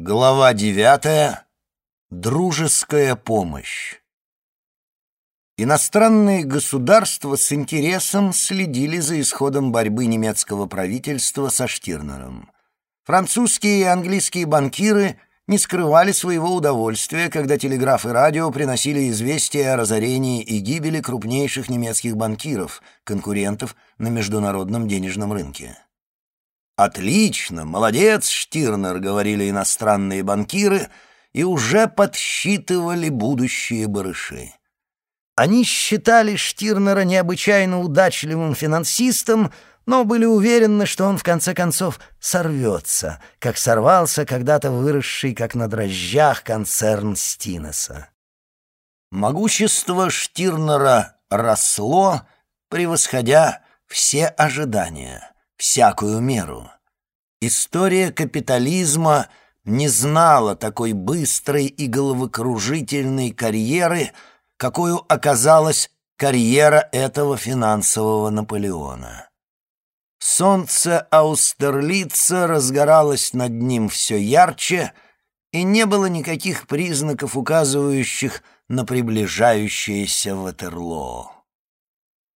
Глава девятая. Дружеская помощь. Иностранные государства с интересом следили за исходом борьбы немецкого правительства со Штирнером. Французские и английские банкиры не скрывали своего удовольствия, когда телеграф и радио приносили известия о разорении и гибели крупнейших немецких банкиров, конкурентов на международном денежном рынке. «Отлично! Молодец, Штирнер!» — говорили иностранные банкиры и уже подсчитывали будущие барыши. Они считали Штирнера необычайно удачливым финансистом, но были уверены, что он в конце концов сорвется, как сорвался когда-то выросший, как на дрожжах, концерн Стинеса. Могущество Штирнера росло, превосходя все ожидания — всякую меру. История капитализма не знала такой быстрой и головокружительной карьеры, какую оказалась карьера этого финансового Наполеона. Солнце Аустерлица разгоралось над ним все ярче, и не было никаких признаков, указывающих на приближающееся Ватерлоо.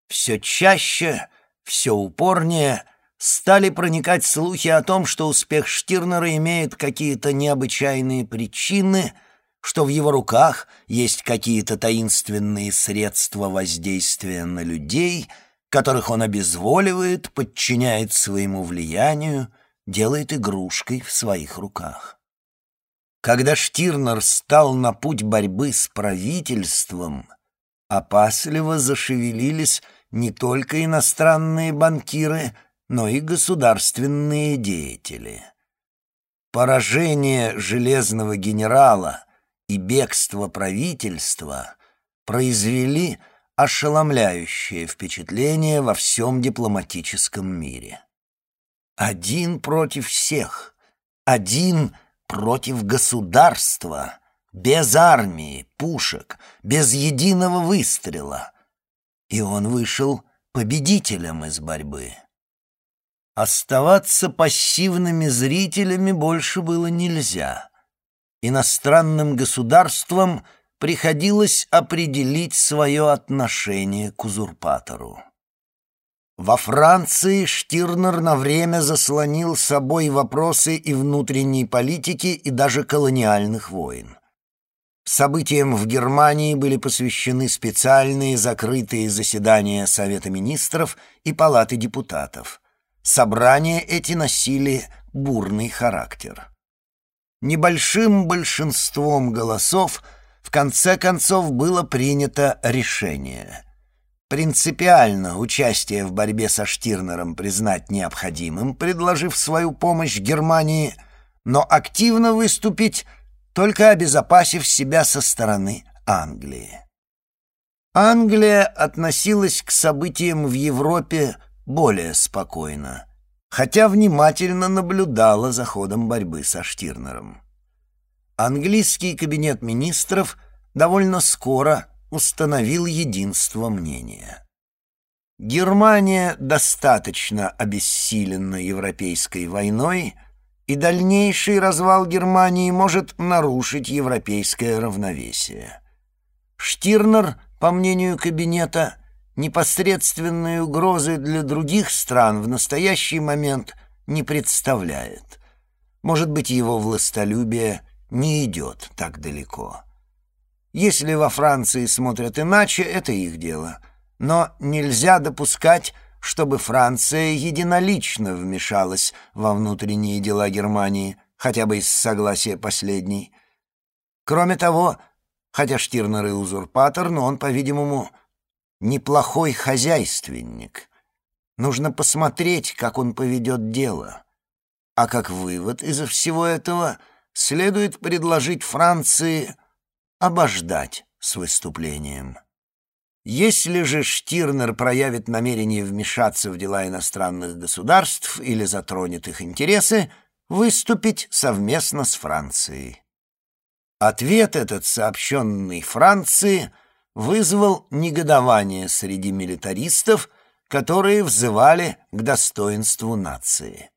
Все чаще, все упорнее — стали проникать слухи о том, что успех Штирнера имеет какие-то необычайные причины, что в его руках есть какие-то таинственные средства воздействия на людей, которых он обезволивает, подчиняет своему влиянию, делает игрушкой в своих руках. Когда Штирнер стал на путь борьбы с правительством, опасливо зашевелились не только иностранные банкиры — но и государственные деятели. Поражение железного генерала и бегство правительства произвели ошеломляющее впечатление во всем дипломатическом мире. Один против всех, один против государства, без армии, пушек, без единого выстрела. И он вышел победителем из борьбы. Оставаться пассивными зрителями больше было нельзя. Иностранным государствам приходилось определить свое отношение к узурпатору. Во Франции Штирнер на время заслонил собой вопросы и внутренней политики, и даже колониальных войн. Событиям в Германии были посвящены специальные закрытые заседания Совета министров и Палаты депутатов – Собрания эти носили бурный характер. Небольшим большинством голосов в конце концов было принято решение. Принципиально участие в борьбе со Штирнером признать необходимым, предложив свою помощь Германии, но активно выступить, только обезопасив себя со стороны Англии. Англия относилась к событиям в Европе более спокойно, хотя внимательно наблюдала за ходом борьбы со Штирнером. Английский кабинет министров довольно скоро установил единство мнения. Германия достаточно обессилена европейской войной, и дальнейший развал Германии может нарушить европейское равновесие. Штирнер, по мнению кабинета, непосредственной угрозы для других стран в настоящий момент не представляет. Может быть, его властолюбие не идет так далеко. Если во Франции смотрят иначе, это их дело. Но нельзя допускать, чтобы Франция единолично вмешалась во внутренние дела Германии, хотя бы из согласия последней. Кроме того, хотя Штирнер и узурпатор, но он, по-видимому, неплохой хозяйственник. Нужно посмотреть, как он поведет дело. А как вывод из всего этого следует предложить Франции обождать с выступлением. Если же Штирнер проявит намерение вмешаться в дела иностранных государств или затронет их интересы, выступить совместно с Францией. Ответ этот, сообщенный Франции, — вызвал негодование среди милитаристов, которые взывали к достоинству нации.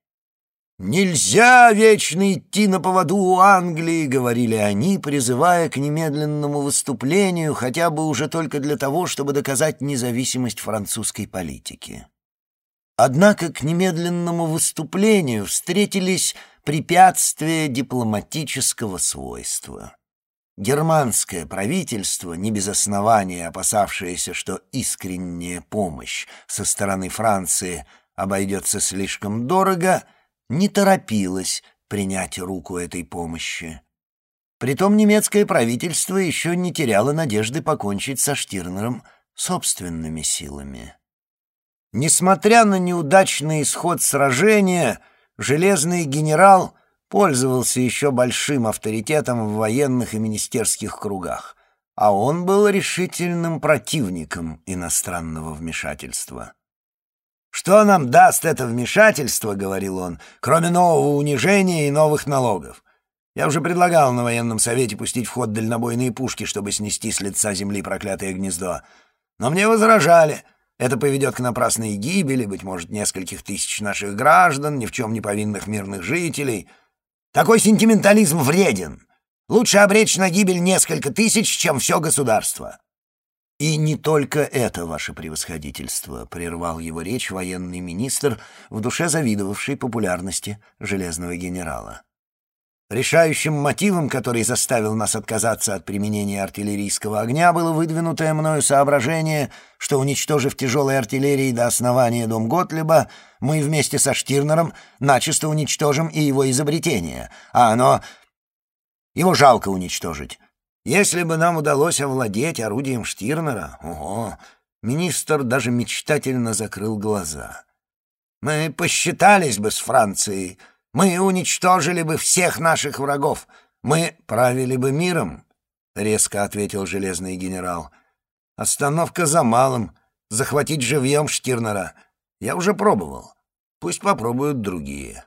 «Нельзя вечно идти на поводу у Англии», — говорили они, призывая к немедленному выступлению, хотя бы уже только для того, чтобы доказать независимость французской политики. Однако к немедленному выступлению встретились препятствия дипломатического свойства. Германское правительство, не без основания опасавшееся, что искренняя помощь со стороны Франции обойдется слишком дорого — не торопилась принять руку этой помощи. Притом немецкое правительство еще не теряло надежды покончить со Штирнером собственными силами. Несмотря на неудачный исход сражения, железный генерал пользовался еще большим авторитетом в военных и министерских кругах, а он был решительным противником иностранного вмешательства. «Что нам даст это вмешательство, — говорил он, — кроме нового унижения и новых налогов? Я уже предлагал на военном совете пустить в ход дальнобойные пушки, чтобы снести с лица земли проклятое гнездо. Но мне возражали. Это поведет к напрасной гибели, быть может, нескольких тысяч наших граждан, ни в чем не повинных мирных жителей. Такой сентиментализм вреден. Лучше обречь на гибель несколько тысяч, чем все государство. «И не только это, ваше превосходительство», — прервал его речь военный министр, в душе завидовавший популярности железного генерала. Решающим мотивом, который заставил нас отказаться от применения артиллерийского огня, было выдвинутое мною соображение, что, уничтожив тяжелой артиллерией до основания дом Готлеба, мы вместе со Штирнером начисто уничтожим и его изобретение, а оно... Его жалко уничтожить. Если бы нам удалось овладеть орудием Штирнера, ого, министр даже мечтательно закрыл глаза. Мы посчитались бы с Францией, мы уничтожили бы всех наших врагов, мы правили бы миром, — резко ответил железный генерал. Остановка за малым, захватить живьем Штирнера. Я уже пробовал, пусть попробуют другие.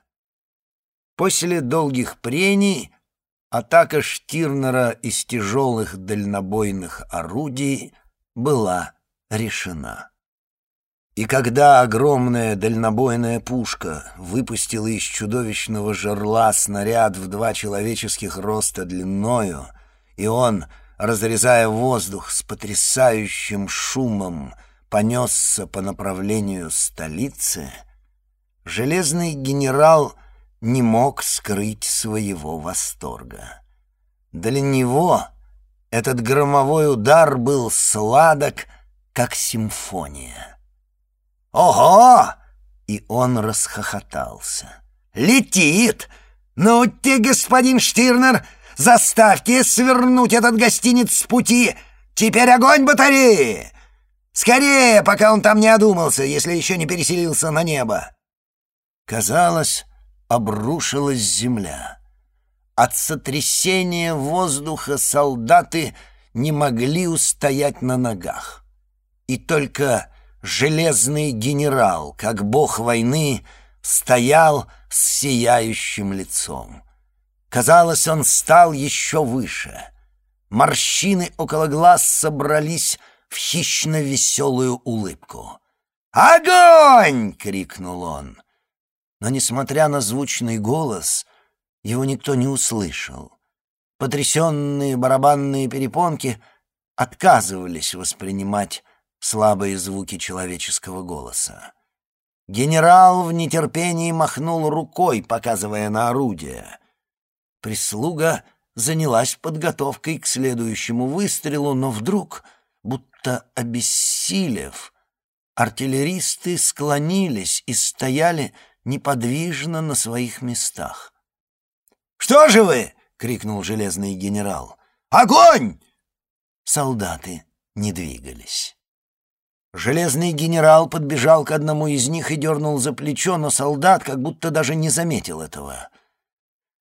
После долгих прений Атака Штирнера из тяжелых дальнобойных орудий была решена. И когда огромная дальнобойная пушка выпустила из чудовищного жерла снаряд в два человеческих роста длиною, и он, разрезая воздух с потрясающим шумом, понесся по направлению столицы, железный генерал — не мог скрыть своего восторга. Для него этот громовой удар был сладок, как симфония. «Ого!» — и он расхохотался. «Летит! Ну ты, господин Штирнер, заставьте свернуть этот гостиниц с пути! Теперь огонь батареи! Скорее, пока он там не одумался, если еще не переселился на небо!» Казалось, обрушилась земля. От сотрясения воздуха солдаты не могли устоять на ногах. И только железный генерал, как бог войны, стоял с сияющим лицом. Казалось, он стал еще выше. Морщины около глаз собрались в хищно-веселую улыбку. «Огонь!» — крикнул он. Но, несмотря на звучный голос, его никто не услышал. Потрясенные барабанные перепонки отказывались воспринимать слабые звуки человеческого голоса. Генерал в нетерпении махнул рукой, показывая на орудие. Прислуга занялась подготовкой к следующему выстрелу, но вдруг, будто обессилев, артиллеристы склонились и стояли неподвижно на своих местах. «Что же вы?» — крикнул железный генерал. «Огонь!» Солдаты не двигались. Железный генерал подбежал к одному из них и дернул за плечо, но солдат как будто даже не заметил этого.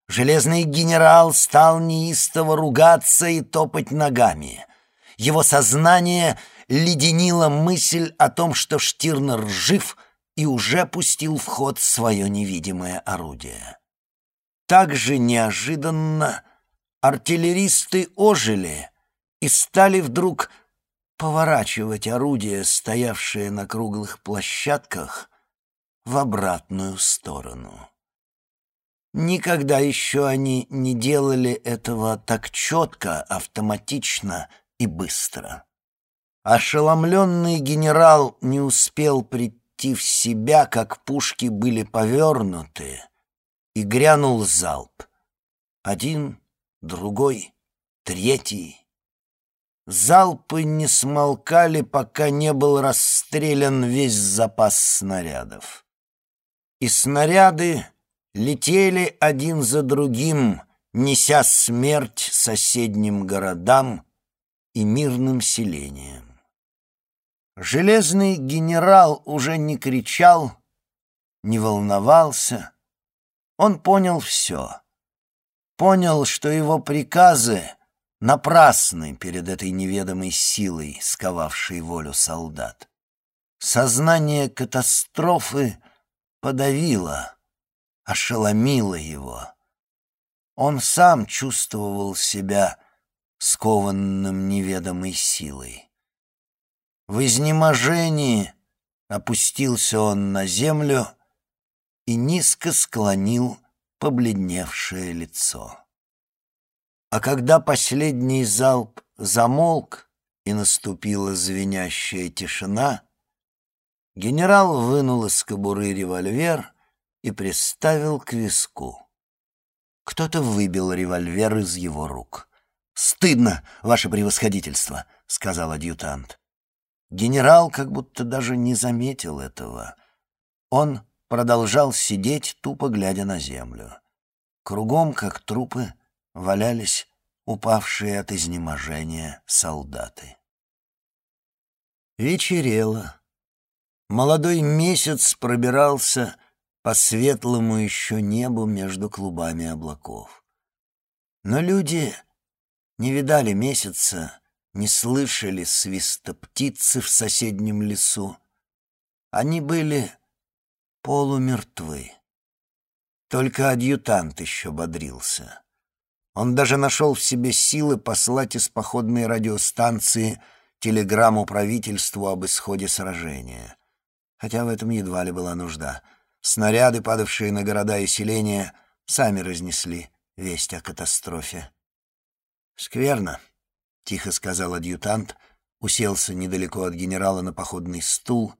Железный генерал стал неистово ругаться и топать ногами. Его сознание леденила мысль о том, что Штирнер жив и уже пустил в ход свое невидимое орудие. Так же неожиданно артиллеристы ожили и стали вдруг поворачивать орудия, стоявшие на круглых площадках, в обратную сторону. Никогда еще они не делали этого так четко, автоматично и быстро. Ошеломленный генерал не успел прийти в себя, как пушки были повернуты, и грянул залп. Один, другой, третий. Залпы не смолкали, пока не был расстрелян весь запас снарядов. И снаряды летели один за другим, неся смерть соседним городам и мирным селениям. Железный генерал уже не кричал, не волновался. Он понял все. Понял, что его приказы напрасны перед этой неведомой силой, сковавшей волю солдат. Сознание катастрофы подавило, ошеломило его. Он сам чувствовал себя скованным неведомой силой. В изнеможении опустился он на землю и низко склонил побледневшее лицо. А когда последний залп замолк и наступила звенящая тишина, генерал вынул из кобуры револьвер и приставил к виску. Кто-то выбил револьвер из его рук. «Стыдно, ваше превосходительство», — сказал адъютант. Генерал как будто даже не заметил этого. Он продолжал сидеть, тупо глядя на землю. Кругом, как трупы, валялись упавшие от изнеможения солдаты. Вечерело. Молодой месяц пробирался по светлому еще небу между клубами облаков. Но люди не видали месяца, не слышали свиста птицы в соседнем лесу. Они были полумертвы. Только адъютант еще бодрился. Он даже нашел в себе силы послать из походной радиостанции телеграмму правительству об исходе сражения. Хотя в этом едва ли была нужда. Снаряды, падавшие на города и селения, сами разнесли весть о катастрофе. «Скверно», — тихо сказал адъютант, уселся недалеко от генерала на походный стул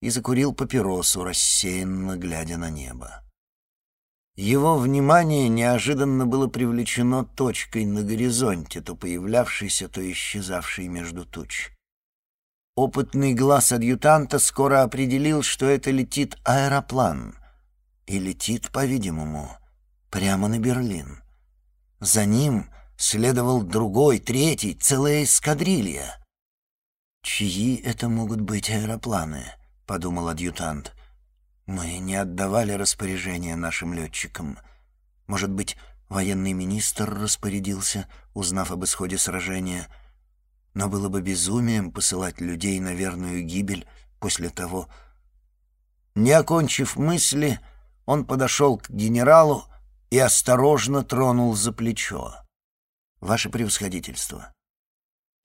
и закурил папиросу, рассеянно глядя на небо. Его внимание неожиданно было привлечено точкой на горизонте, то появлявшейся, то исчезавшей между туч. Опытный глаз адъютанта скоро определил, что это летит аэроплан. И летит, по-видимому, прямо на Берлин. За ним следовал другой, третий, целая эскадрилья. «Чьи это могут быть аэропланы?» — подумал адъютант. «Мы не отдавали распоряжения нашим летчикам. Может быть, военный министр распорядился, узнав об исходе сражения. Но было бы безумием посылать людей на верную гибель после того...» Не окончив мысли, он подошел к генералу и осторожно тронул за плечо ваше превосходительство».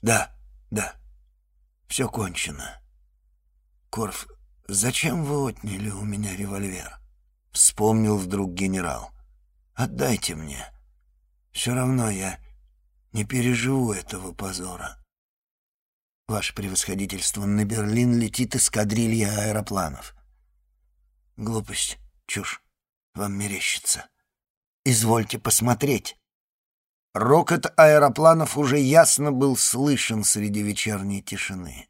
«Да, да, все кончено. Корф, зачем вы отняли у меня револьвер?» Вспомнил вдруг генерал. «Отдайте мне. Все равно я не переживу этого позора». «Ваше превосходительство, на Берлин летит эскадрилья аэропланов». «Глупость, чушь, вам мерещится. Извольте посмотреть». Рокот аэропланов уже ясно был слышен среди вечерней тишины.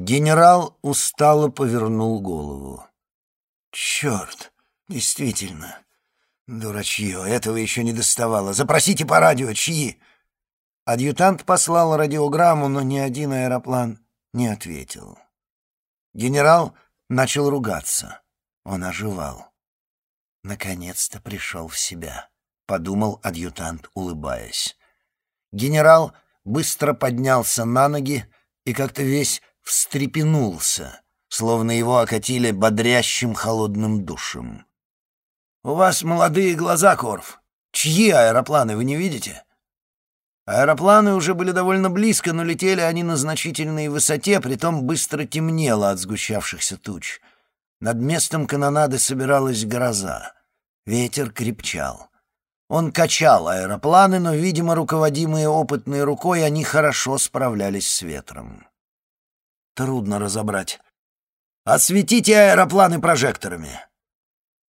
Генерал устало повернул голову. «Черт, действительно, дурачье, этого еще не доставало. Запросите по радио, чьи?» Адъютант послал радиограмму, но ни один аэроплан не ответил. Генерал начал ругаться. Он оживал. Наконец-то пришел в себя подумал адъютант, улыбаясь. Генерал быстро поднялся на ноги и как-то весь встрепенулся, словно его окатили бодрящим холодным душем. «У вас молодые глаза, Корф. Чьи аэропланы, вы не видите?» Аэропланы уже были довольно близко, но летели они на значительной высоте, притом быстро темнело от сгущавшихся туч. Над местом канонады собиралась гроза. Ветер крепчал. Он качал аэропланы, но, видимо, руководимые опытной рукой, они хорошо справлялись с ветром. Трудно разобрать. «Осветите аэропланы прожекторами!»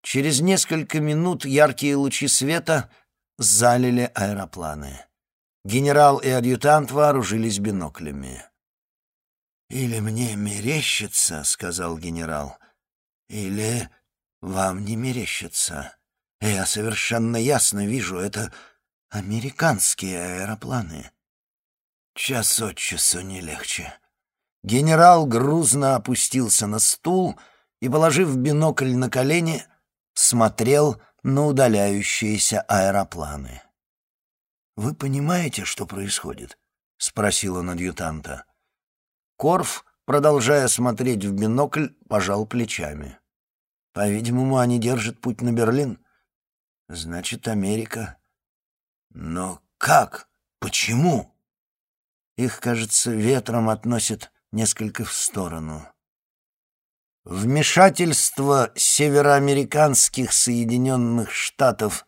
Через несколько минут яркие лучи света залили аэропланы. Генерал и адъютант вооружились биноклями. «Или мне мерещится», — сказал генерал, — «или вам не мерещится. Я совершенно ясно вижу, это американские аэропланы». Час от часу не легче. Генерал грузно опустился на стул и, положив бинокль на колени, смотрел на удаляющиеся аэропланы. «Вы понимаете, что происходит?» — спросил он адъютанта. Корф, продолжая смотреть в бинокль, пожал плечами. «По-видимому, они держат путь на Берлин. Значит, Америка. Но как? Почему?» Их, кажется, ветром относят несколько в сторону. Вмешательство североамериканских Соединенных Штатов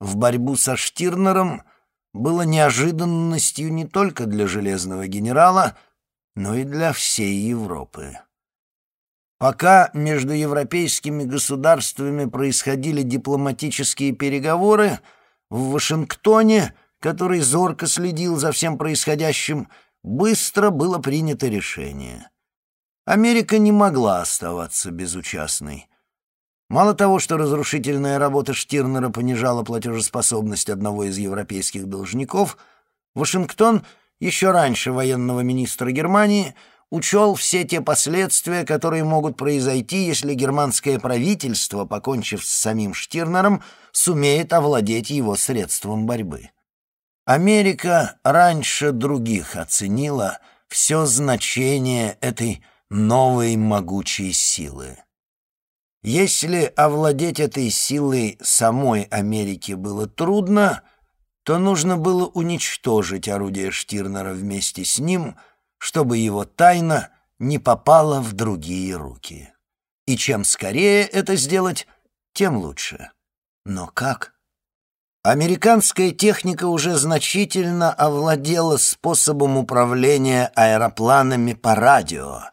в борьбу со Штирнером было неожиданностью не только для Железного генерала, но и для всей Европы. Пока между европейскими государствами происходили дипломатические переговоры, в Вашингтоне, который зорко следил за всем происходящим, быстро было принято решение — Америка не могла оставаться безучастной. Мало того, что разрушительная работа Штирнера понижала платежеспособность одного из европейских должников, Вашингтон еще раньше военного министра Германии учел все те последствия, которые могут произойти, если германское правительство, покончив с самим Штирнером, сумеет овладеть его средством борьбы. Америка раньше других оценила все значение этой новой могучей силы. Если овладеть этой силой самой Америке было трудно, то нужно было уничтожить орудие Штирнера вместе с ним, чтобы его тайна не попала в другие руки. И чем скорее это сделать, тем лучше. Но как? Американская техника уже значительно овладела способом управления аэропланами по радио —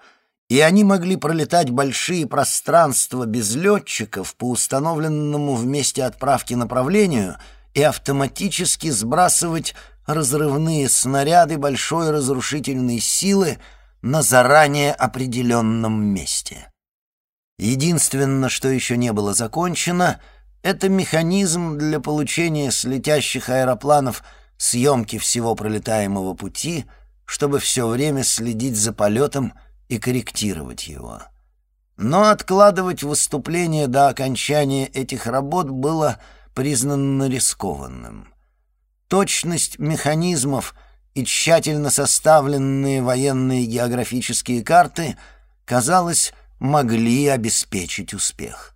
и они могли пролетать большие пространства без летчиков по установленному в месте отправки направлению и автоматически сбрасывать разрывные снаряды большой разрушительной силы на заранее определенном месте. Единственное, что еще не было закончено, это механизм для получения с летящих аэропланов съемки всего пролетаемого пути, чтобы все время следить за полетом и корректировать его. Но откладывать выступление до окончания этих работ было признано рискованным. Точность механизмов и тщательно составленные военные географические карты, казалось, могли обеспечить успех.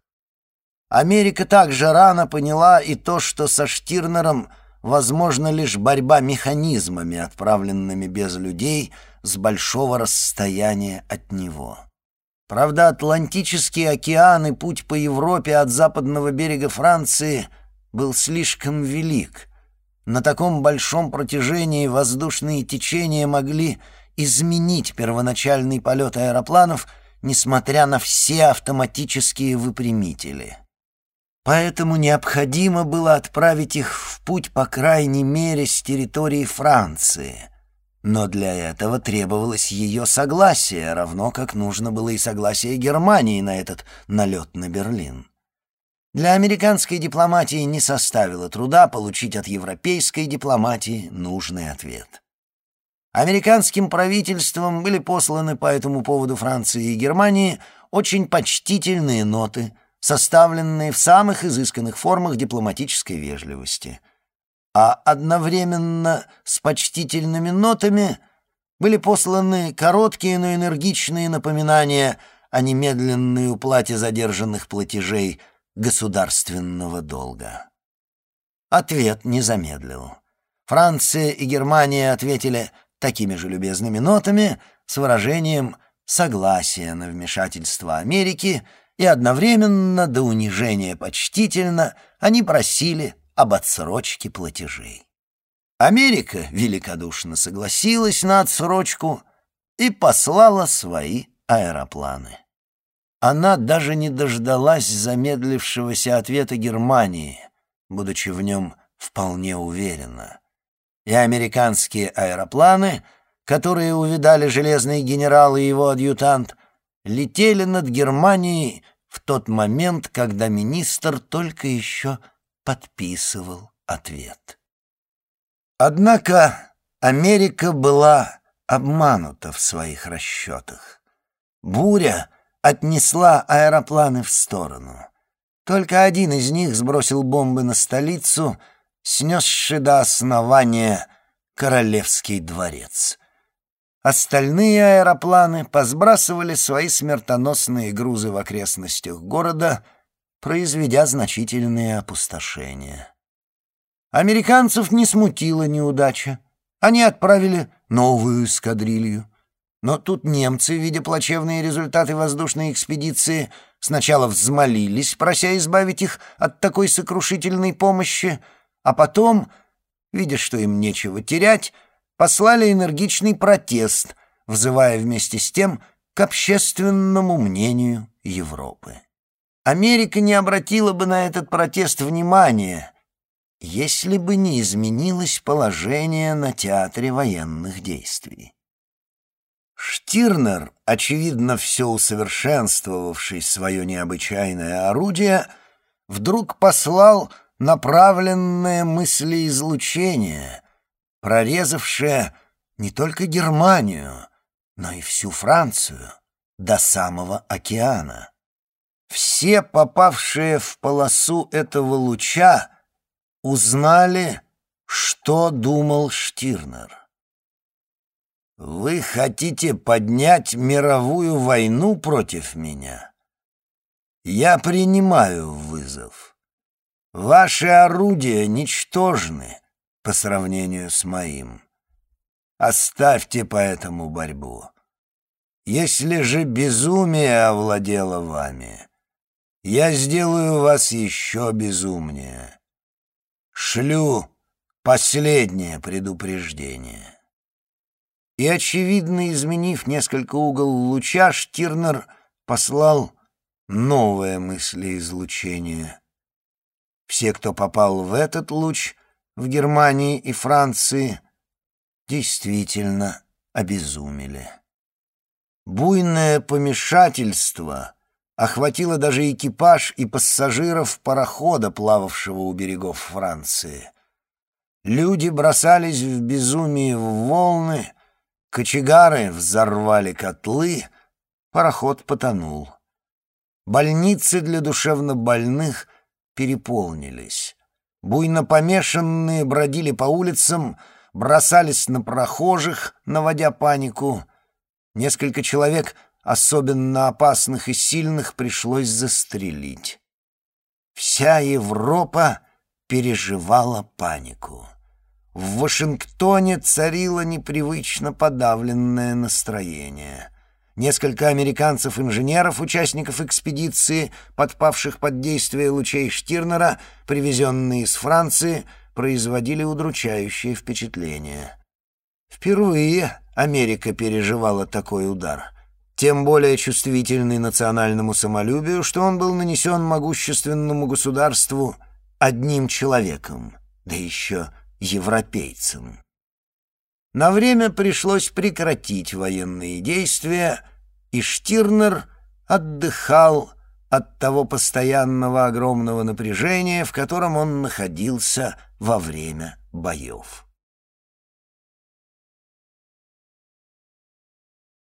Америка также рано поняла и то, что со Штирнером возможна лишь борьба механизмами, отправленными без людей — с большого расстояния от него. Правда, Атлантический океан и путь по Европе от западного берега Франции был слишком велик. На таком большом протяжении воздушные течения могли изменить первоначальный полет аэропланов, несмотря на все автоматические выпрямители. Поэтому необходимо было отправить их в путь по крайней мере с территории Франции — но для этого требовалось ее согласие, равно как нужно было и согласие Германии на этот налет на Берлин. Для американской дипломатии не составило труда получить от европейской дипломатии нужный ответ. Американским правительством были посланы по этому поводу Франции и Германии очень почтительные ноты, составленные в самых изысканных формах дипломатической вежливости — а одновременно с почтительными нотами были посланы короткие, но энергичные напоминания о немедленной уплате задержанных платежей государственного долга. Ответ не замедлил. Франция и Германия ответили такими же любезными нотами с выражением согласия на вмешательство Америки и одновременно до унижения почтительно они просили об отсрочке платежей. Америка великодушно согласилась на отсрочку и послала свои аэропланы. Она даже не дождалась замедлившегося ответа Германии, будучи в нем вполне уверена. И американские аэропланы, которые увидали железный генерал и его адъютант, летели над Германией в тот момент, когда министр только еще подписывал ответ. Однако Америка была обманута в своих расчетах. Буря отнесла аэропланы в сторону. Только один из них сбросил бомбы на столицу, снесший до основания Королевский дворец. Остальные аэропланы посбрасывали свои смертоносные грузы в окрестностях города, произведя значительные опустошения. Американцев не смутила неудача. Они отправили новую эскадрилью. Но тут немцы, видя плачевные результаты воздушной экспедиции, сначала взмолились, прося избавить их от такой сокрушительной помощи, а потом, видя, что им нечего терять, послали энергичный протест, взывая вместе с тем к общественному мнению Европы. Америка не обратила бы на этот протест внимания, если бы не изменилось положение на театре военных действий. Штирнер, очевидно, все усовершенствовавший свое необычайное орудие, вдруг послал направленное мыслеизлучение, прорезавшее не только Германию, но и всю Францию до самого океана. Все попавшие в полосу этого луча узнали, что думал Штирнер. «Вы хотите поднять мировую войну против меня? Я принимаю вызов. Ваши орудия ничтожны по сравнению с моим. Оставьте поэтому борьбу. Если же безумие овладело вами, я сделаю вас еще безумнее. Шлю последнее предупреждение». И, очевидно, изменив несколько угол луча, Штирнер послал новое мыслеизлучение. Все, кто попал в этот луч в Германии и Франции, действительно обезумели. Буйное помешательство охватило даже экипаж и пассажиров парохода, плававшего у берегов Франции. Люди бросались в безумии в волны, Кочегары взорвали котлы, пароход потонул. Больницы для душевнобольных переполнились. Буйно помешанные бродили по улицам, бросались на прохожих, наводя панику. Несколько человек, особенно опасных и сильных, пришлось застрелить. Вся Европа переживала панику. В Вашингтоне царило непривычно подавленное настроение. Несколько американцев-инженеров, участников экспедиции, подпавших под действие лучей Штирнера, привезенные из Франции, производили удручающее впечатление. Впервые Америка переживала такой удар, тем более чувствительный национальному самолюбию, что он был нанесен могущественному государству одним человеком, да еще европейцам. На время пришлось прекратить военные действия, и Штирнер отдыхал от того постоянного огромного напряжения, в котором он находился во время боев.